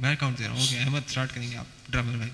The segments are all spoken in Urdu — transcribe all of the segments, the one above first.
میں کاؤنٹ دے رہا ہوں۔ اوکے احمد اسٹارٹ کریں گے آپ۔ ڈرامر بھائی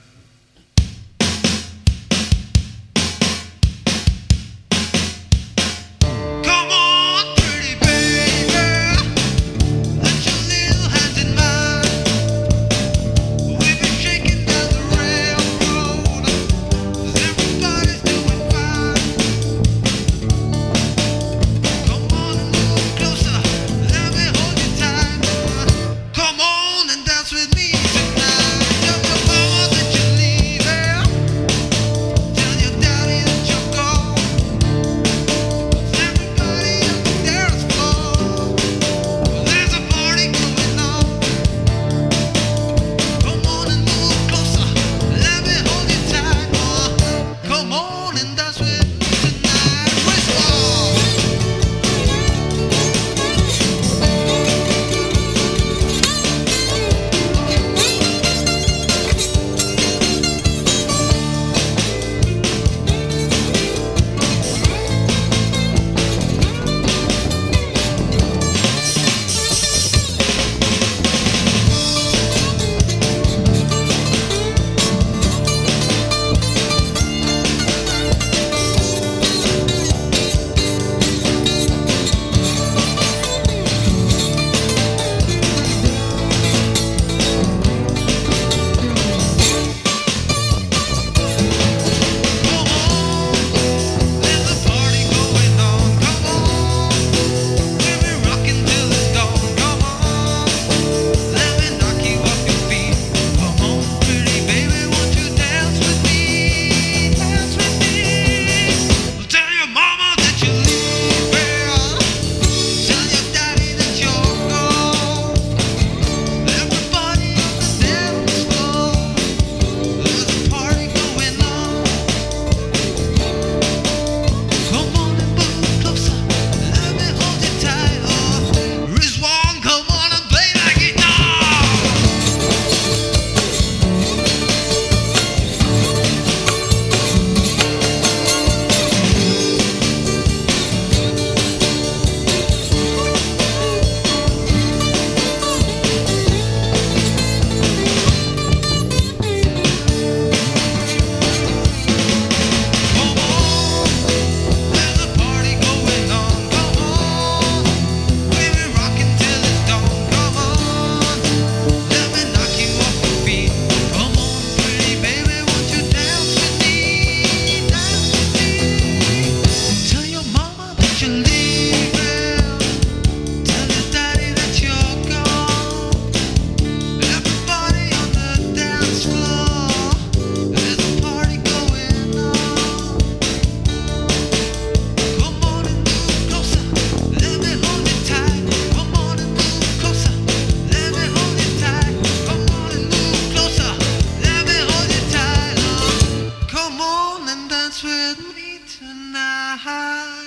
ہاں